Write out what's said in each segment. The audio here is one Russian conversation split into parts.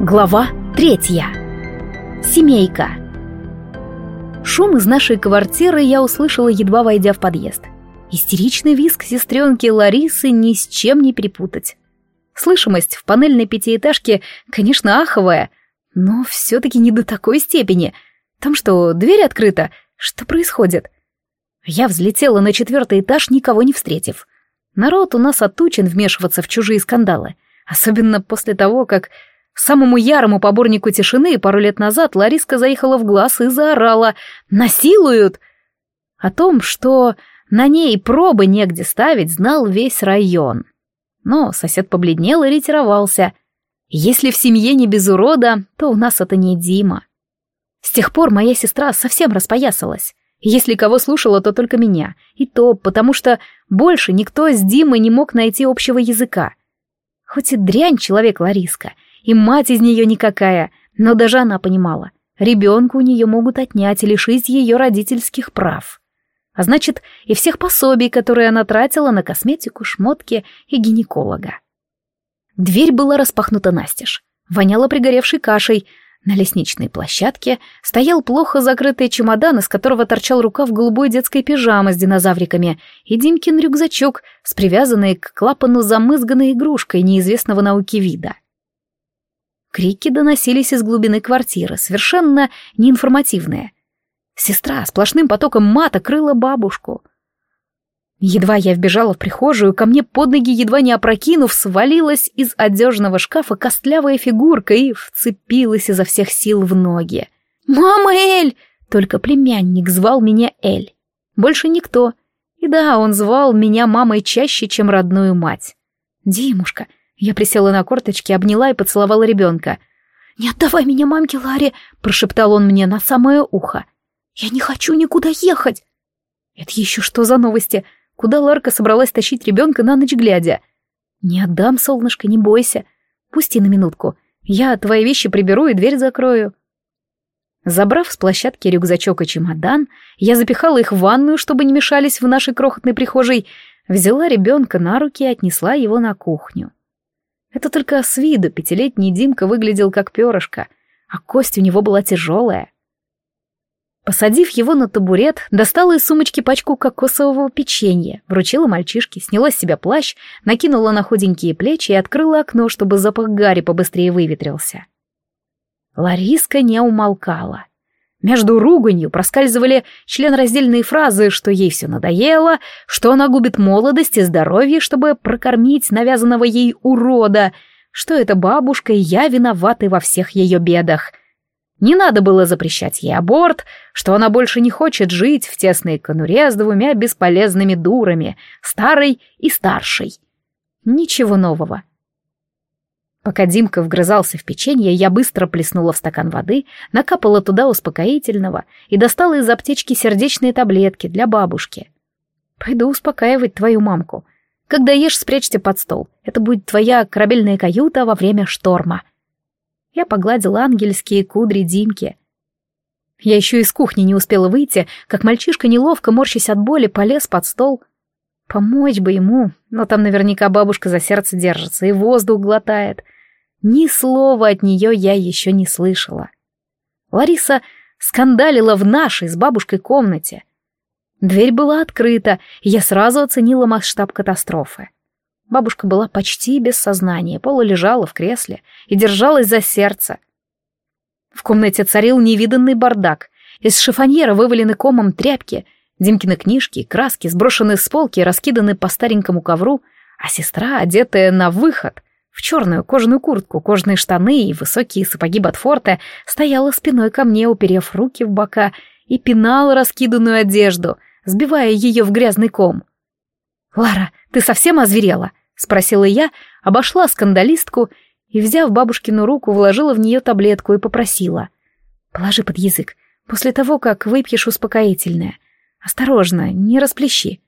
Глава третья. Семейка. Шум из нашей квартиры я услышала, едва войдя в подъезд. Истеричный визг сестренки Ларисы ни с чем не перепутать. Слышимость в панельной пятиэтажке, конечно, аховая, но все-таки не до такой степени. Там что, дверь открыта? Что происходит? Я взлетела на четвертый этаж, никого не встретив. Народ у нас отучен вмешиваться в чужие скандалы. Особенно после того, как Самому ярому поборнику тишины пару лет назад Лариска заехала в глаз и заорала «Насилуют!». О том, что на ней пробы негде ставить, знал весь район. Но сосед побледнел и ретировался. Если в семье не без урода, то у нас это не Дима. С тех пор моя сестра совсем распоясалась. Если кого слушала, то только меня. И то потому, что больше никто с Димой не мог найти общего языка. Хоть и дрянь человек Лариска — и мать из нее никакая, но даже она понимала, ребенка у нее могут отнять и лишить ее родительских прав. А значит, и всех пособий, которые она тратила на косметику, шмотки и гинеколога. Дверь была распахнута настежь, воняла пригоревшей кашей, на лестничной площадке стоял плохо закрытый чемодан, из которого торчал рукав голубой детской пижамы с динозавриками и Димкин рюкзачок с привязанной к клапану замызганной игрушкой неизвестного науки вида. Крики доносились из глубины квартиры, совершенно неинформативные. Сестра сплошным потоком мата крыла бабушку. Едва я вбежала в прихожую, ко мне под ноги, едва не опрокинув, свалилась из одежного шкафа костлявая фигурка и вцепилась изо всех сил в ноги. «Мама Эль!» Только племянник звал меня Эль. Больше никто. И да, он звал меня мамой чаще, чем родную мать. «Димушка, я присела на корточки, обняла и поцеловала ребенка. «Не отдавай меня мамке Ларе!» — прошептал он мне на самое ухо. «Я не хочу никуда ехать!» «Это еще что за новости? Куда Ларка собралась тащить ребенка на ночь глядя?» «Не отдам, солнышко, не бойся. Пусти на минутку. Я твои вещи приберу и дверь закрою». Забрав с площадки рюкзачок и чемодан, я запихала их в ванную, чтобы не мешались в нашей крохотной прихожей, взяла ребенка на руки и отнесла его на кухню. Это только с виду пятилетний Димка выглядел как перышко, а кость у него была тяжелая. Посадив его на табурет, достала из сумочки пачку кокосового печенья, вручила мальчишке, сняла с себя плащ, накинула на худенькие плечи и открыла окно, чтобы запах гари побыстрее выветрился. Лариска не умолкала. Между руганью проскальзывали членраздельные фразы, что ей все надоело, что она губит молодость и здоровье, чтобы прокормить навязанного ей урода, что эта бабушка и я виноваты во всех ее бедах. Не надо было запрещать ей аборт, что она больше не хочет жить в тесной конуре с двумя бесполезными дурами, старой и старшей. Ничего нового. Пока Димка вгрызался в печенье, я быстро плеснула в стакан воды, накапала туда успокоительного и достала из аптечки сердечные таблетки для бабушки. Пойду успокаивать твою мамку. Когда ешь, спрячься под стол. Это будет твоя корабельная каюта во время шторма. Я погладила ангельские кудри Димки. Я еще из кухни не успела выйти, как мальчишка, неловко морщась от боли, полез под стол. Помочь бы ему, но там наверняка бабушка за сердце держится и воздух глотает — ни слова от нее я еще не слышала. Лариса скандалила в нашей с бабушкой комнате. Дверь была открыта, и я сразу оценила масштаб катастрофы. Бабушка была почти без сознания, полулежала в кресле и держалась за сердце. В комнате царил невиданный бардак. Из шифоньера вывалены комом тряпки, Димкины книжки, краски сброшены с полки и раскиданы по старенькому ковру, а сестра, одетая на выход, в черную кожаную куртку, кожаные штаны и высокие сапоги Ботфорта, стояла спиной ко мне, уперев руки в бока, и пинала раскиданную одежду, сбивая ее в грязный ком. «Лара, ты совсем озверела?» — спросила я, обошла скандалистку и, взяв бабушкину руку, вложила в нее таблетку и попросила. «Положи под язык, после того, как выпьешь успокоительное. Осторожно, не расплещи».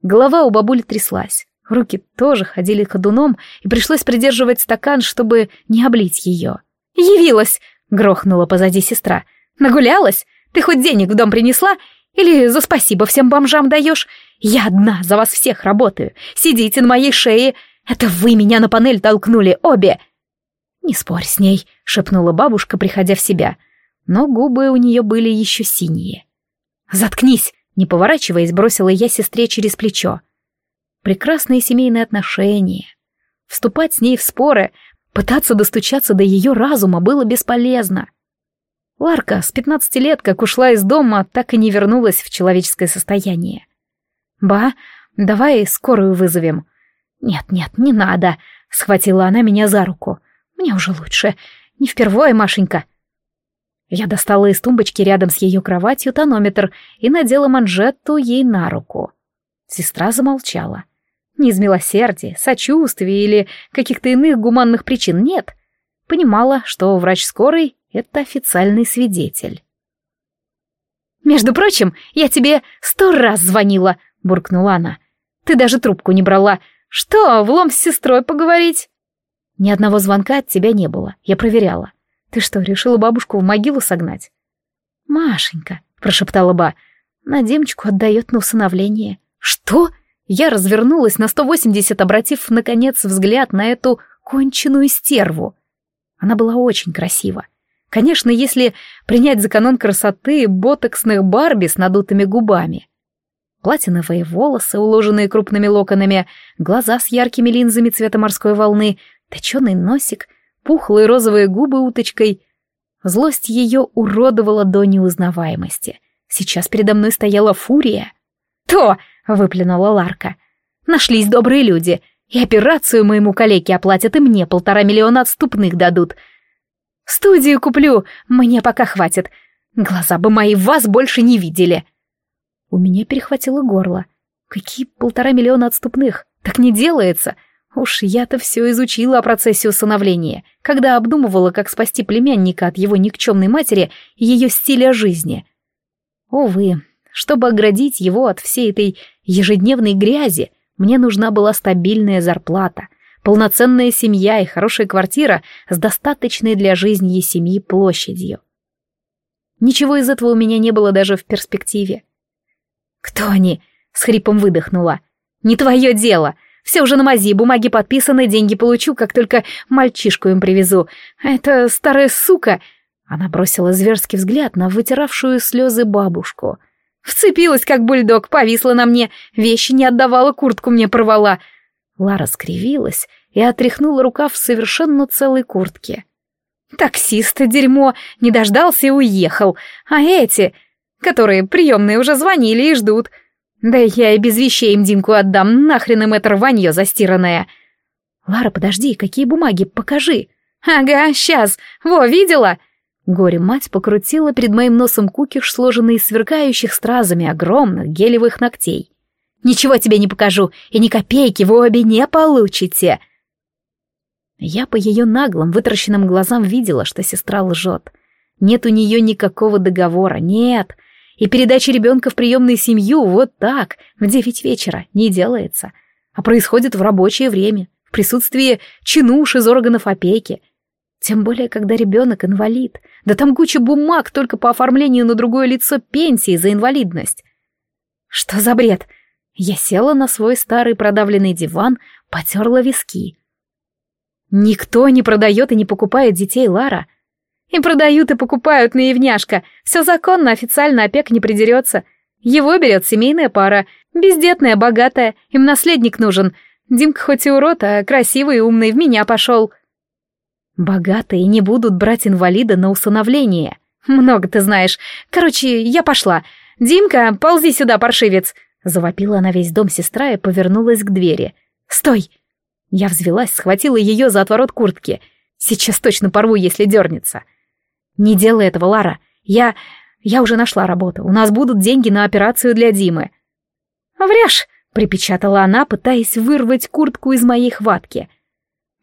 Голова у бабули тряслась. Руки тоже ходили ходуном, и пришлось придерживать стакан, чтобы не облить ее. «Явилась!» — грохнула позади сестра. «Нагулялась? Ты хоть денег в дом принесла? Или за спасибо всем бомжам даешь? Я одна за вас всех работаю. Сидите на моей шее. Это вы меня на панель толкнули, обе!» «Не спорь с ней», — шепнула бабушка, приходя в себя. Но губы у нее были еще синие. «Заткнись!» — не поворачиваясь, бросила я сестре через плечо. Прекрасные семейные отношения. Вступать с ней в споры, пытаться достучаться до ее разума было бесполезно. Ларка с пятнадцати лет, как ушла из дома, так и не вернулась в человеческое состояние. «Ба, давай скорую вызовем». «Нет, нет, не надо», — схватила она меня за руку. Мне уже лучше. Не впервые, Машенька. Я достала из тумбочки рядом с ее кроватью тонометр и надела манжету ей на руку. Сестра замолчала. Не из милосердия, сочувствия или каких-то иных гуманных причин, нет. Понимала, что врач скорой — это официальный свидетель. «Между прочим, я тебе сто раз звонила», — буркнула она. «Ты даже трубку не брала. Что, влом с сестрой поговорить?» Ни одного звонка от тебя не было. Я проверяла. Ты что, решила бабушку в могилу согнать? Машенька, прошептала Ба, на Демочку отдает на усыновление. Что? Я развернулась на 180, обратив, наконец, взгляд на эту конченую стерву. Она была очень красива. Конечно, если принять за канон красоты ботоксных Барби с надутыми губами. Платиновые волосы, уложенные крупными локонами, глаза с яркими линзами цвета морской волны, точеный носик, пухлые розовые губы уточкой. Злость ее уродовала до неузнаваемости. Сейчас передо мной стояла фурия. «То!» — выплюнула Ларка. «Нашлись добрые люди, и операцию моему калеке оплатят, и мне полтора миллиона отступных дадут. Студию куплю, мне пока хватит. Глаза бы мои вас больше не видели». У меня перехватило горло. «Какие полтора миллиона отступных? Так не делается!» Уж я-то все изучила о процессе усыновления, когда обдумывала, как спасти племянника от его никчемной матери и ее стиля жизни. Увы, чтобы оградить его от всей этой ежедневной грязи, мне нужна была стабильная зарплата, полноценная семья и хорошая квартира с достаточной для жизни семьи площадью. Ничего из этого у меня не было даже в перспективе. «Кто они?» — с хрипом выдохнула. «Не твое дело!» Все уже на мази, бумаги подписаны, деньги получу, как только мальчишку им привезу. Это старая сука...» Она бросила зверский взгляд на вытиравшую слезы бабушку. Вцепилась, как бульдог, повисла на мне, вещи не отдавала, куртку мне порвала. Лара скривилась и отряхнула рукав в совершенно целой куртке. Таксист, дерьмо, не дождался и уехал. А эти, которые приемные уже звонили и ждут, да я и без вещей им Димку отдам, нахрен им это рванье застиранное. Лара, подожди, какие бумаги, покажи. Ага, сейчас, во, видела? Горе-мать покрутила перед моим носом кукиш, сложенный из сверкающих стразами огромных гелевых ногтей. «Ничего тебе не покажу, и ни копейки вы обе не получите!» Я по ее наглым, вытращенным глазам видела, что сестра лжет. Нет у нее никакого договора, нет. И передача ребенка в приемную семью вот так, в девять вечера, не делается, а происходит в рабочее время, в присутствии чинуш из органов опеки. Тем более, когда ребенок инвалид. Да там куча бумаг только по оформлению на другое лицо пенсии за инвалидность. Что за бред? Я села на свой старый продавленный диван, потерла виски. Никто не продает и не покупает детей Лара. И продают, и покупают наивняшка. Все законно, официально опек не придерется. Его берет семейная пара, бездетная, богатая, им наследник нужен. Димка хоть и урод, а красивый и умный в меня пошел. Богатые не будут брать инвалида на усыновление. Много ты знаешь. Короче, я пошла. Димка, ползи сюда, паршивец. Завопила на весь дом сестра и повернулась к двери. «Стой!» Я взвелась, схватила ее за отворот куртки. Сейчас точно порву, если дернется. «Не делай этого, Лара. Я... я уже нашла работу. У нас будут деньги на операцию для Димы». «Врешь!» — припечатала она, пытаясь вырвать куртку из моей хватки.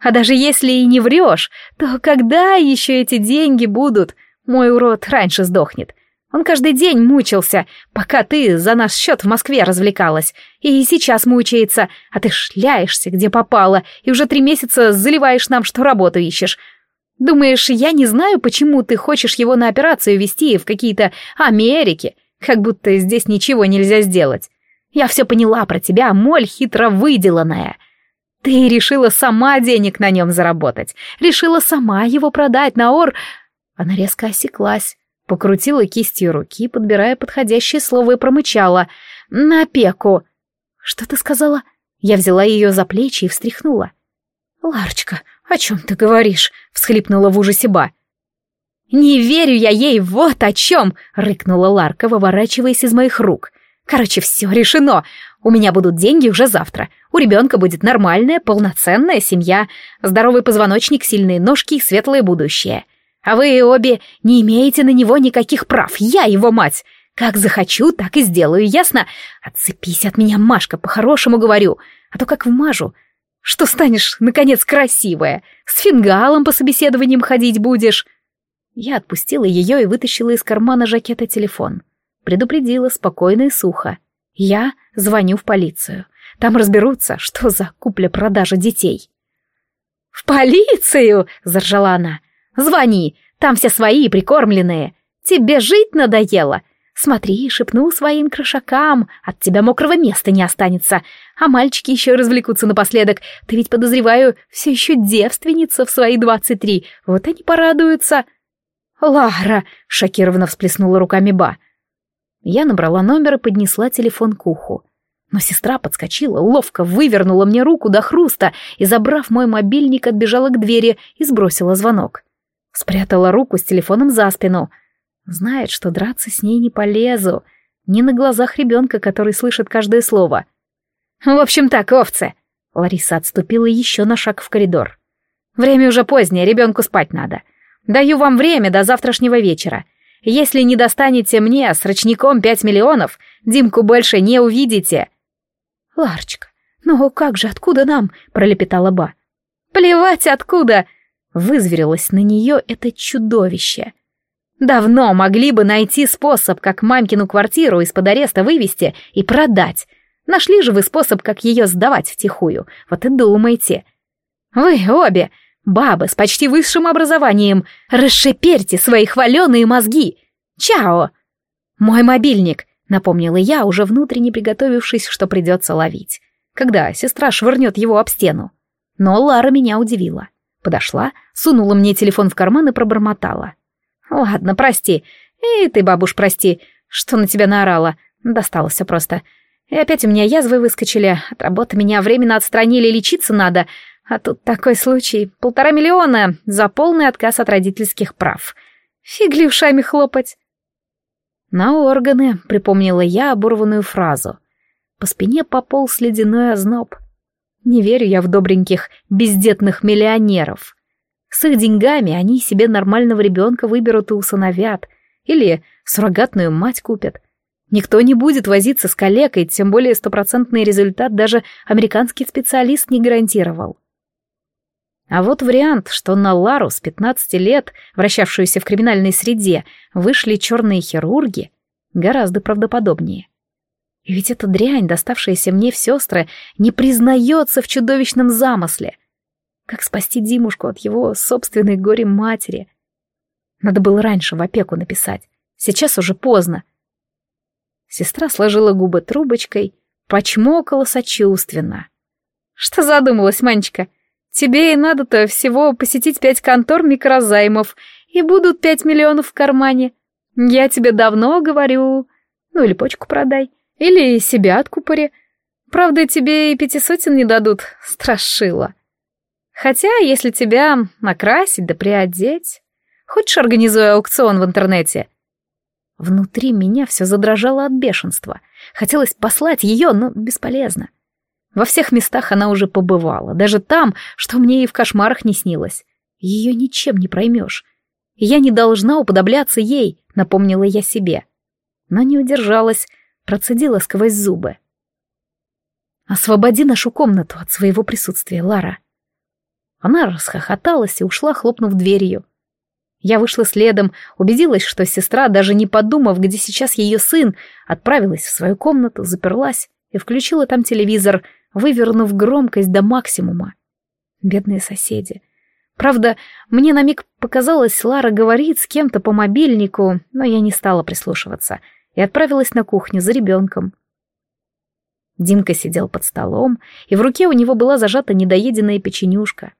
«А даже если и не врешь, то когда еще эти деньги будут? Мой урод раньше сдохнет. Он каждый день мучился, пока ты за наш счет в Москве развлекалась. И сейчас мучается, а ты шляешься, где попало, и уже три месяца заливаешь нам, что работу ищешь. Думаешь, я не знаю, почему ты хочешь его на операцию вести в какие-то Америки, как будто здесь ничего нельзя сделать? Я все поняла про тебя, моль хитро выделанная. Ты решила сама денег на нем заработать, решила сама его продать на ор... Она резко осеклась, покрутила кистью руки, подбирая подходящее слово и промычала. «На опеку!» «Что ты сказала?» Я взяла ее за плечи и встряхнула. «Ларочка, о чем ты говоришь?» — всхлипнула в ужасе Ба. «Не верю я ей, вот о чем!» — рыкнула Ларка, выворачиваясь из моих рук. «Короче, все решено. У меня будут деньги уже завтра. У ребенка будет нормальная, полноценная семья, здоровый позвоночник, сильные ножки и светлое будущее. А вы обе не имеете на него никаких прав. Я его мать. Как захочу, так и сделаю, ясно? Отцепись от меня, Машка, по-хорошему говорю. А то как вмажу. Что станешь, наконец, красивая? С фингалом по собеседованиям ходить будешь?» Я отпустила ее и вытащила из кармана жакета телефон. Предупредила спокойно и сухо. Я звоню в полицию. Там разберутся, что за купля-продажа детей. «В полицию!» — заржала она. «Звони, там все свои прикормленные. Тебе жить надоело. Смотри, шепну своим крышакам, от тебя мокрого места не останется. А мальчики еще развлекутся напоследок. Ты ведь, подозреваю, все еще девственница в свои двадцать три. Вот они порадуются». «Лара!» — шокированно всплеснула руками Ба. Я набрала номер и поднесла телефон к уху. Но сестра подскочила, ловко вывернула мне руку до хруста и, забрав мой мобильник, отбежала к двери и сбросила звонок. Спрятала руку с телефоном за спину. Знает, что драться с ней не полезу. Не на глазах ребенка, который слышит каждое слово. «В общем так, овцы!» Лариса отступила еще на шаг в коридор. «Время уже позднее, ребенку спать надо. Даю вам время до завтрашнего вечера. Если не достанете мне с ручником пять миллионов, Димку больше не увидите. Ларочка, ну как же, откуда нам? пролепетала Ба. Плевать откуда! Вызверилось на нее это чудовище. Давно могли бы найти способ, как мамкину квартиру из-под ареста вывести и продать. Нашли же вы способ, как ее сдавать втихую. Вот и думайте. Вы обе Бабы с почти высшим образованием, расшиперьте свои хваленые мозги! Чао! Мой мобильник, напомнила я, уже внутренне приготовившись, что придется ловить, когда сестра швырнет его об стену. Но Лара меня удивила. Подошла, сунула мне телефон в карман и пробормотала. «Ладно, прости. И ты, бабуш, прости, что на тебя наорала. Досталось все просто. И опять у меня язвы выскочили, от работы меня временно отстранили, лечиться надо, а тут такой случай. Полтора миллиона за полный отказ от родительских прав. Фигли ушами хлопать. На органы, припомнила я оборванную фразу. По спине пополз ледяной озноб. Не верю я в добреньких, бездетных миллионеров. С их деньгами они себе нормального ребенка выберут и усыновят. Или суррогатную мать купят. Никто не будет возиться с калекой, тем более стопроцентный результат даже американский специалист не гарантировал. А вот вариант, что на Лару с 15 лет, вращавшуюся в криминальной среде, вышли черные хирурги, гораздо правдоподобнее. И ведь эта дрянь, доставшаяся мне в сестры, не признается в чудовищном замысле. Как спасти Димушку от его собственной горе-матери? Надо было раньше в опеку написать. Сейчас уже поздно. Сестра сложила губы трубочкой, почмокала сочувственно. «Что задумалась, Манечка?» Тебе и надо-то всего посетить пять контор микрозаймов, и будут пять миллионов в кармане. Я тебе давно говорю. Ну или почку продай, или себя откупори. Правда, тебе и пяти сотен не дадут, страшила. Хотя, если тебя накрасить да приодеть... Хочешь, организую аукцион в интернете?» Внутри меня все задрожало от бешенства. Хотелось послать ее, но бесполезно. Во всех местах она уже побывала, даже там, что мне и в кошмарах не снилось. Ее ничем не проймешь. Я не должна уподобляться ей, напомнила я себе. Но не удержалась, процедила сквозь зубы. «Освободи нашу комнату от своего присутствия, Лара». Она расхохоталась и ушла, хлопнув дверью. Я вышла следом, убедилась, что сестра, даже не подумав, где сейчас ее сын, отправилась в свою комнату, заперлась и включила там телевизор — вывернув громкость до максимума. Бедные соседи. Правда, мне на миг показалось, Лара говорит с кем-то по мобильнику, но я не стала прислушиваться и отправилась на кухню за ребенком. Димка сидел под столом, и в руке у него была зажата недоеденная печенюшка.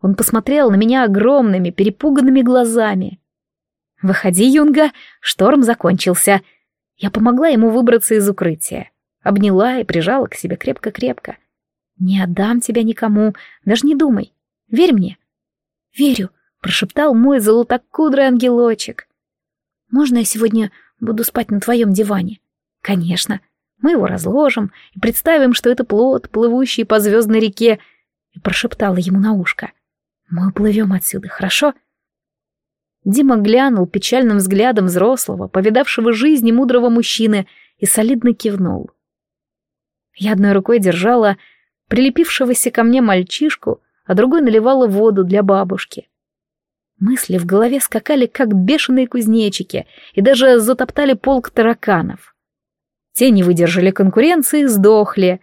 Он посмотрел на меня огромными, перепуганными глазами. «Выходи, Юнга, шторм закончился». Я помогла ему выбраться из укрытия. Обняла и прижала к себе крепко-крепко. «Не отдам тебя никому, даже не думай. Верь мне». «Верю», — прошептал мой золотокудрый ангелочек. «Можно я сегодня буду спать на твоем диване?» «Конечно. Мы его разложим и представим, что это плод, плывущий по звездной реке, прошептала ему на ушко. Мы уплывем отсюда, хорошо? Дима глянул печальным взглядом взрослого, повидавшего жизни мудрого мужчины, и солидно кивнул. Я одной рукой держала прилепившегося ко мне мальчишку, а другой наливала воду для бабушки. Мысли в голове скакали, как бешеные кузнечики, и даже затоптали полк тараканов. Те не выдержали конкуренции, сдохли.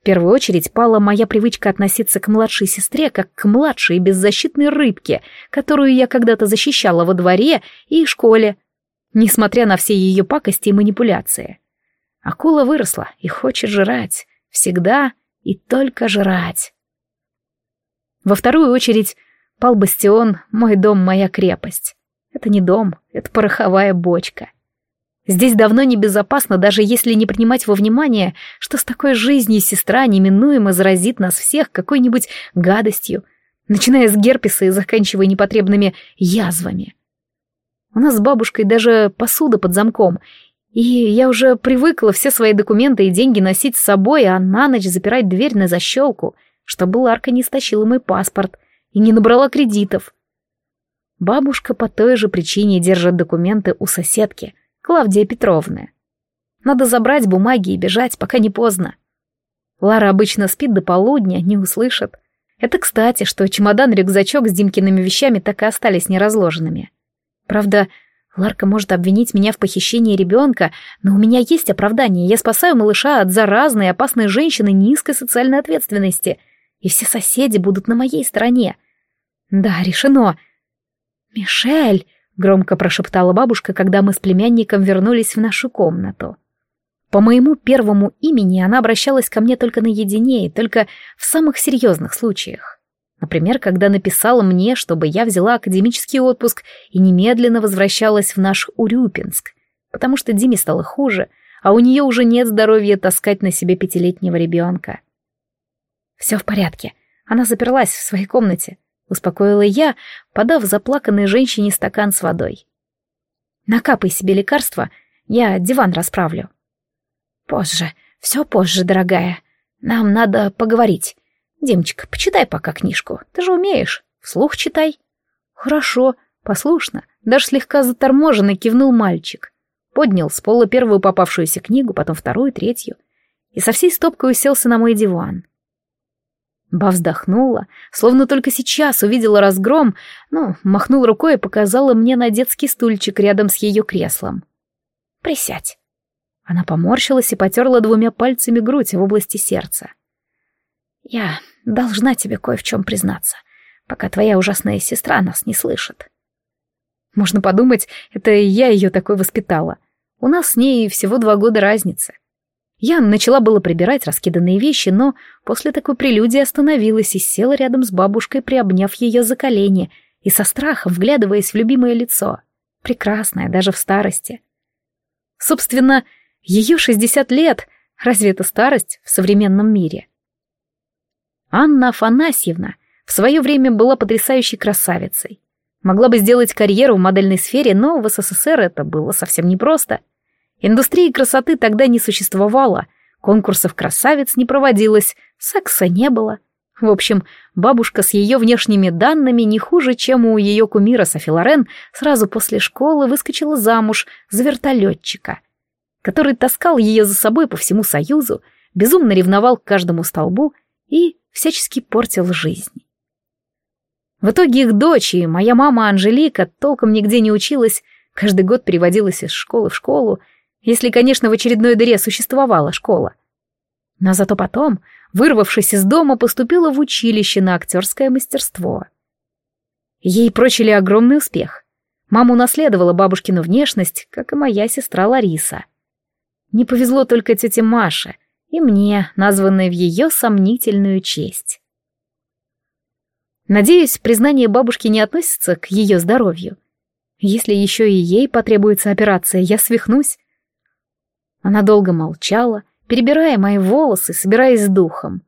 В первую очередь пала моя привычка относиться к младшей сестре как к младшей и беззащитной рыбке, которую я когда-то защищала во дворе и школе, несмотря на все ее пакости и манипуляции. Акула выросла и хочет жрать. Всегда и только жрать. Во вторую очередь пал бастион «Мой дом, моя крепость». Это не дом, это пороховая бочка. Здесь давно небезопасно, даже если не принимать во внимание, что с такой жизнью сестра неминуемо заразит нас всех какой-нибудь гадостью, начиная с герпеса и заканчивая непотребными язвами. У нас с бабушкой даже посуда под замком, и я уже привыкла все свои документы и деньги носить с собой, а на ночь запирать дверь на защелку, чтобы Ларка не стащила мой паспорт и не набрала кредитов. Бабушка по той же причине держит документы у соседки — Клавдия Петровна. Надо забрать бумаги и бежать, пока не поздно. Лара обычно спит до полудня, не услышит. Это кстати, что чемодан-рюкзачок с Димкиными вещами так и остались неразложенными. Правда, Ларка может обвинить меня в похищении ребенка, но у меня есть оправдание. Я спасаю малыша от заразной и опасной женщины низкой социальной ответственности, и все соседи будут на моей стороне. Да, решено. «Мишель!» громко прошептала бабушка, когда мы с племянником вернулись в нашу комнату. По моему первому имени она обращалась ко мне только наедине и только в самых серьезных случаях. Например, когда написала мне, чтобы я взяла академический отпуск и немедленно возвращалась в наш Урюпинск, потому что Диме стало хуже, а у нее уже нет здоровья таскать на себе пятилетнего ребенка. Все в порядке. Она заперлась в своей комнате успокоила я, подав заплаканной женщине стакан с водой. Накапай себе лекарства, я диван расправлю. Позже, все позже, дорогая. Нам надо поговорить. Демочка, почитай пока книжку. Ты же умеешь. Вслух читай. Хорошо, послушно, даже слегка заторможенно кивнул мальчик. Поднял с пола первую попавшуюся книгу, потом вторую, третью. И со всей стопкой уселся на мой диван. Ба вздохнула, словно только сейчас увидела разгром, ну, махнул рукой и показала мне на детский стульчик рядом с ее креслом. «Присядь». Она поморщилась и потерла двумя пальцами грудь в области сердца. «Я должна тебе кое в чем признаться, пока твоя ужасная сестра нас не слышит». Можно подумать, это я ее такой воспитала. У нас с ней всего два года разницы. Я начала было прибирать раскиданные вещи, но после такой прелюдии остановилась и села рядом с бабушкой, приобняв ее за колени и со страхом вглядываясь в любимое лицо. Прекрасное, даже в старости. Собственно, ее 60 лет. Разве это старость в современном мире? Анна Афанасьевна в свое время была потрясающей красавицей. Могла бы сделать карьеру в модельной сфере, но в СССР это было совсем непросто — Индустрии красоты тогда не существовало, конкурсов красавиц не проводилось, секса не было. В общем, бабушка с ее внешними данными не хуже, чем у ее кумира Софи Лорен сразу после школы выскочила замуж за вертолетчика, который таскал ее за собой по всему Союзу, безумно ревновал к каждому столбу и всячески портил жизнь. В итоге их дочь и моя мама Анжелика толком нигде не училась, каждый год переводилась из школы в школу, если, конечно, в очередной дыре существовала школа. Но зато потом, вырвавшись из дома, поступила в училище на актерское мастерство. Ей прочили огромный успех. Мама унаследовала бабушкину внешность, как и моя сестра Лариса. Не повезло только тете Маше, И мне, названной в ее сомнительную честь. Надеюсь, признание бабушки не относится к ее здоровью. Если еще и ей потребуется операция, я свихнусь. Она долго молчала, перебирая мои волосы, собираясь с духом.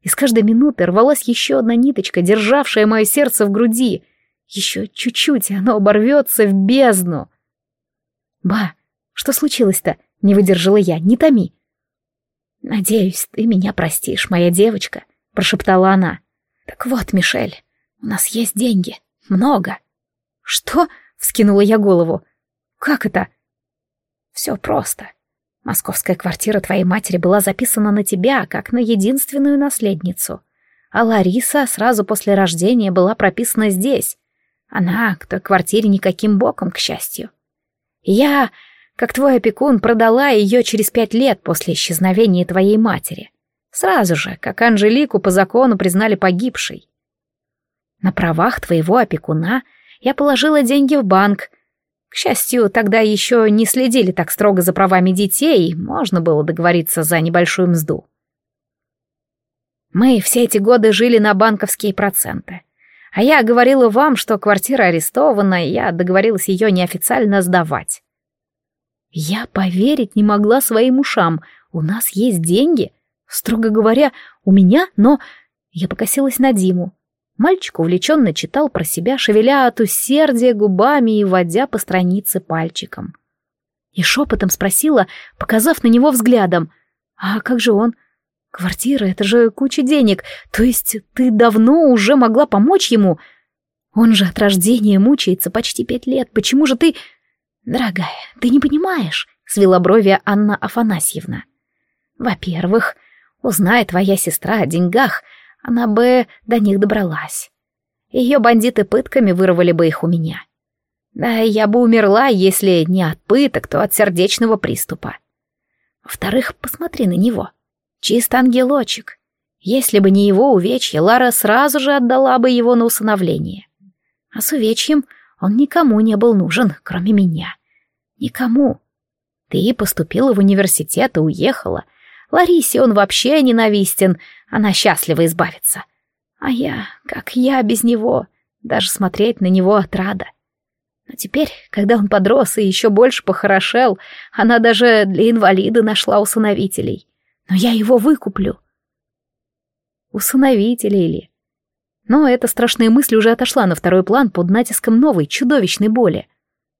И с каждой минуты рвалась еще одна ниточка, державшая мое сердце в груди. Еще чуть-чуть, и оно оборвется в бездну. «Ба, что случилось-то?» — не выдержала я. «Не томи». «Надеюсь, ты меня простишь, моя девочка», — прошептала она. «Так вот, Мишель, у нас есть деньги. Много». «Что?» — вскинула я голову. «Как это?» «Все просто. Московская квартира твоей матери была записана на тебя, как на единственную наследницу. А Лариса сразу после рождения была прописана здесь. Она к той квартире никаким боком, к счастью. Я, как твой опекун, продала ее через пять лет после исчезновения твоей матери. Сразу же, как Анжелику по закону признали погибшей. На правах твоего опекуна я положила деньги в банк, к счастью, тогда еще не следили так строго за правами детей, можно было договориться за небольшую мзду. Мы все эти годы жили на банковские проценты. А я говорила вам, что квартира арестована, и я договорилась ее неофициально сдавать. Я поверить не могла своим ушам. У нас есть деньги. Строго говоря, у меня, но... Я покосилась на Диму. Мальчик увлеченно читал про себя, шевеля от усердия губами и водя по странице пальчиком. И шепотом спросила, показав на него взглядом, «А как же он? Квартира — это же куча денег, то есть ты давно уже могла помочь ему? Он же от рождения мучается почти пять лет, почему же ты...» «Дорогая, ты не понимаешь», — свела брови Анна Афанасьевна. «Во-первых, узнай твоя сестра о деньгах, она бы до них добралась. Ее бандиты пытками вырвали бы их у меня. Да я бы умерла, если не от пыток, то от сердечного приступа. Во-вторых, посмотри на него. Чист ангелочек. Если бы не его увечье, Лара сразу же отдала бы его на усыновление. А с увечьем он никому не был нужен, кроме меня. Никому. Ты поступила в университет и уехала. Ларисе он вообще ненавистен, она счастлива избавиться. А я, как я без него, даже смотреть на него отрада. Но теперь, когда он подрос и еще больше похорошел, она даже для инвалида нашла усыновителей. Но я его выкуплю. Усыновителей ли? Но эта страшная мысль уже отошла на второй план под натиском новой, чудовищной боли.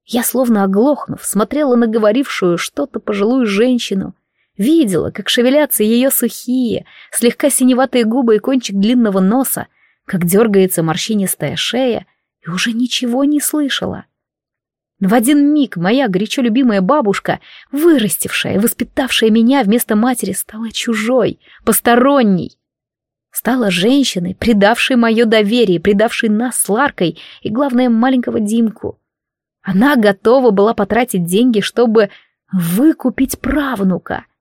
Я, словно оглохнув, смотрела на говорившую что-то пожилую женщину, Видела, как шевелятся ее сухие, слегка синеватые губы и кончик длинного носа, как дергается морщинистая шея, и уже ничего не слышала. В один миг моя горячо любимая бабушка, вырастившая, воспитавшая меня вместо матери, стала чужой, посторонней. Стала женщиной, предавшей мое доверие, предавшей нас с Ларкой и, главное, маленького Димку. Она готова была потратить деньги, чтобы выкупить правнука —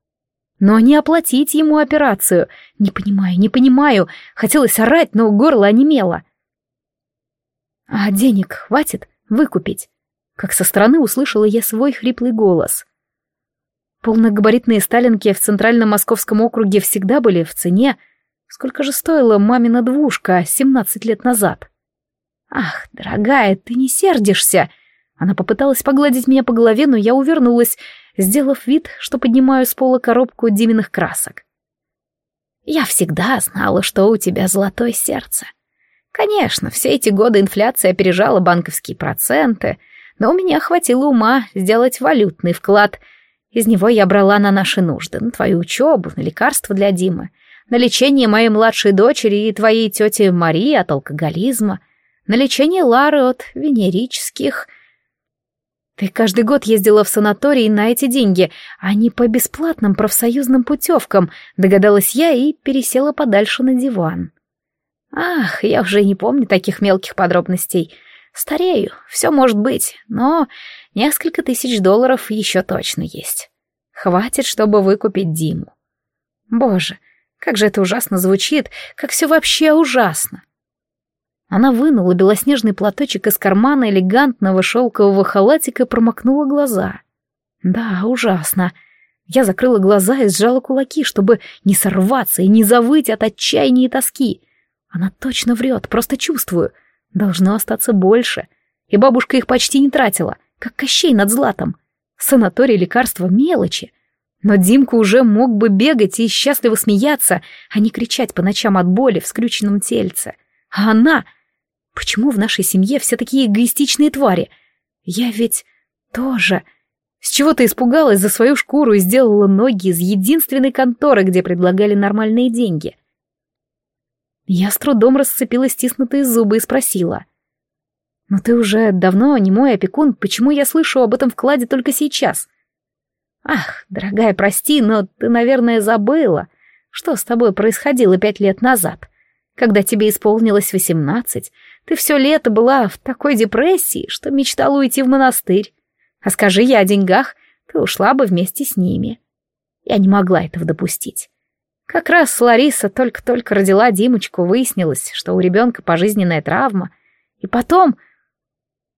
но не оплатить ему операцию. Не понимаю, не понимаю. Хотелось орать, но горло онемело. А денег хватит выкупить? Как со стороны услышала я свой хриплый голос. Полногабаритные сталинки в центральном московском округе всегда были в цене. Сколько же стоила мамина двушка 17 лет назад? Ах, дорогая, ты не сердишься. Она попыталась погладить меня по голове, но я увернулась сделав вид, что поднимаю с пола коробку Диминых красок. «Я всегда знала, что у тебя золотое сердце. Конечно, все эти годы инфляция опережала банковские проценты, но у меня хватило ума сделать валютный вклад. Из него я брала на наши нужды, на твою учебу, на лекарства для Димы, на лечение моей младшей дочери и твоей тети Марии от алкоголизма, на лечение Лары от венерических ты каждый год ездила в санаторий на эти деньги, а не по бесплатным профсоюзным путевкам, догадалась я и пересела подальше на диван. Ах, я уже не помню таких мелких подробностей. Старею, все может быть, но несколько тысяч долларов еще точно есть. Хватит, чтобы выкупить Диму. Боже, как же это ужасно звучит, как все вообще ужасно. Она вынула белоснежный платочек из кармана элегантного шелкового халатика и промокнула глаза. Да, ужасно. Я закрыла глаза и сжала кулаки, чтобы не сорваться и не завыть от отчаяния и тоски. Она точно врет, просто чувствую. Должно остаться больше. И бабушка их почти не тратила, как Кощей над златом. Санаторий лекарства мелочи. Но Димка уже мог бы бегать и счастливо смеяться, а не кричать по ночам от боли в скрюченном тельце. А она... Почему в нашей семье все такие эгоистичные твари? Я ведь тоже... С чего ты испугалась за свою шкуру и сделала ноги из единственной конторы, где предлагали нормальные деньги? Я с трудом расцепила стиснутые зубы и спросила. «Но ты уже давно не мой опекун, почему я слышу об этом вкладе только сейчас?» «Ах, дорогая, прости, но ты, наверное, забыла, что с тобой происходило пять лет назад. Когда тебе исполнилось восемнадцать, ты все лето была в такой депрессии, что мечтала уйти в монастырь. А скажи я о деньгах, ты ушла бы вместе с ними. Я не могла этого допустить. Как раз Лариса только-только родила Димочку, выяснилось, что у ребенка пожизненная травма. И потом...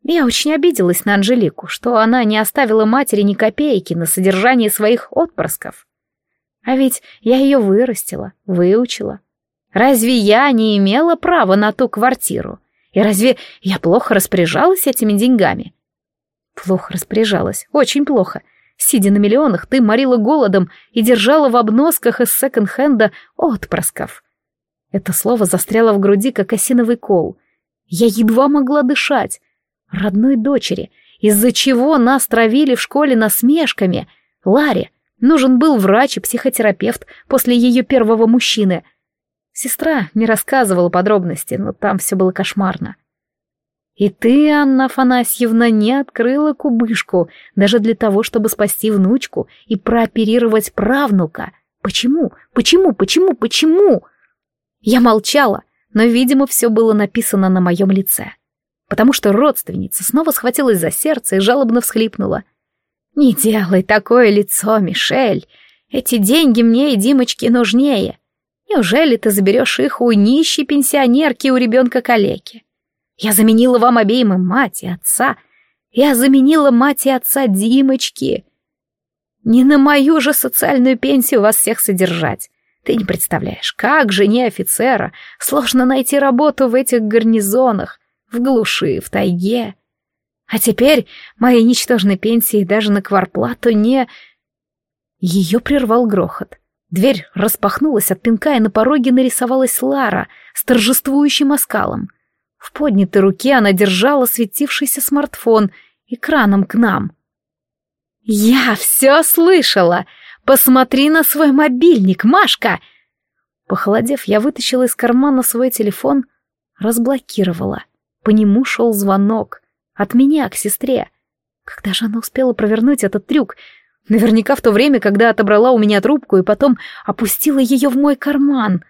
Я очень обиделась на Анжелику, что она не оставила матери ни копейки на содержание своих отпрысков. А ведь я ее вырастила, выучила. Разве я не имела права на ту квартиру? И разве я плохо распоряжалась этими деньгами? Плохо распоряжалась, очень плохо. Сидя на миллионах, ты морила голодом и держала в обносках из секонд-хенда отпрысков. Это слово застряло в груди, как осиновый кол. Я едва могла дышать. Родной дочери, из-за чего нас травили в школе насмешками. Ларе нужен был врач и психотерапевт после ее первого мужчины. Сестра не рассказывала подробности, но там все было кошмарно. И ты, Анна Афанасьевна, не открыла кубышку даже для того, чтобы спасти внучку и прооперировать правнука. Почему? Почему? Почему? Почему? Я молчала, но, видимо, все было написано на моем лице. Потому что родственница снова схватилась за сердце и жалобно всхлипнула. «Не делай такое лицо, Мишель. Эти деньги мне и Димочке нужнее. Неужели ты заберешь их у нищей пенсионерки у ребенка-калеки? Я заменила вам обеим и мать, и отца. Я заменила мать и отца Димочки. Не на мою же социальную пенсию вас всех содержать. Ты не представляешь, как жене офицера сложно найти работу в этих гарнизонах, в глуши, в тайге. А теперь мои ничтожные пенсии даже на кварплату не... Ее прервал грохот. Дверь распахнулась от пинка, и на пороге нарисовалась Лара с торжествующим оскалом. В поднятой руке она держала светившийся смартфон экраном к нам. «Я все слышала! Посмотри на свой мобильник, Машка!» Похолодев, я вытащила из кармана свой телефон, разблокировала. По нему шел звонок. От меня к сестре. Когда же она успела провернуть этот трюк? Наверняка в то время, когда отобрала у меня трубку и потом опустила ее в мой карман.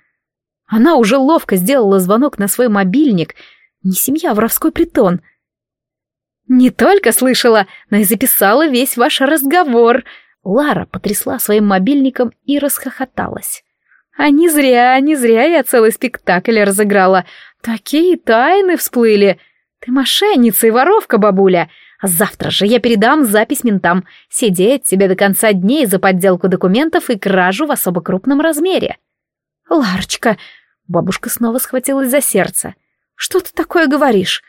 Она уже ловко сделала звонок на свой мобильник — не семья, а воровской притон. Не только слышала, но и записала весь ваш разговор. Лара потрясла своим мобильником и расхохоталась. А не зря, не зря я целый спектакль разыграла. Такие тайны всплыли. Ты мошенница и воровка, бабуля. Завтра же я передам запись ментам. Сидеть тебе до конца дней за подделку документов и кражу в особо крупном размере. Ларочка, бабушка снова схватилась за сердце. Что ты такое говоришь?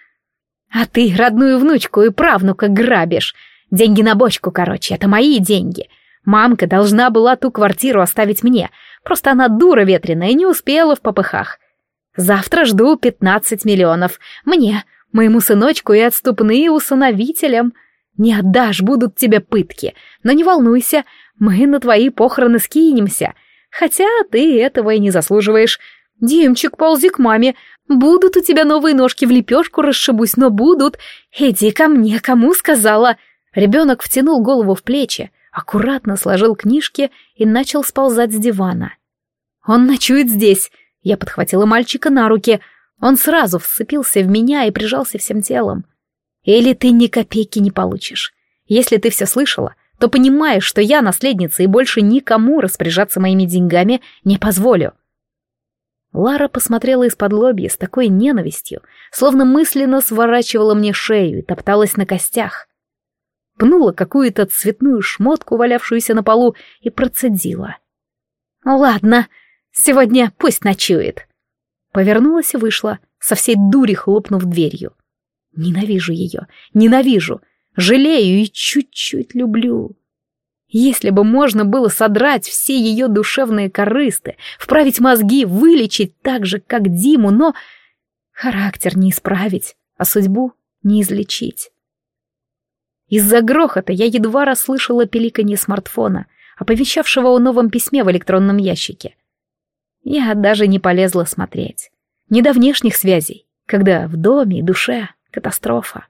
А ты родную внучку и правнука грабишь. Деньги на бочку, короче, это мои деньги. Мамка должна была ту квартиру оставить мне. Просто она дура ветреная и не успела в попыхах. Завтра жду пятнадцать миллионов. Мне, моему сыночку и отступные усыновителям. Не отдашь, будут тебе пытки. Но не волнуйся, мы на твои похороны скинемся. Хотя ты этого и не заслуживаешь. Димчик, ползи к маме, Будут у тебя новые ножки в лепешку расшибусь, но будут. Иди ко мне, кому сказала. Ребенок втянул голову в плечи, аккуратно сложил книжки и начал сползать с дивана. Он ночует здесь. Я подхватила мальчика на руки. Он сразу вцепился в меня и прижался всем телом. Или ты ни копейки не получишь. Если ты все слышала, то понимаешь, что я наследница и больше никому распоряжаться моими деньгами не позволю. Лара посмотрела из-под лобья с такой ненавистью, словно мысленно сворачивала мне шею и топталась на костях. Пнула какую-то цветную шмотку, валявшуюся на полу, и процедила. «Ладно, сегодня пусть ночует». Повернулась и вышла, со всей дури хлопнув дверью. Ненавижу ее, ненавижу, жалею и чуть-чуть люблю. Если бы можно было содрать все ее душевные корысты, вправить мозги, вылечить так же, как Диму, но характер не исправить, а судьбу не излечить. Из-за грохота я едва расслышала пиликанье смартфона, оповещавшего о новом письме в электронном ящике. Я даже не полезла смотреть. Не до внешних связей, когда в доме и душе катастрофа.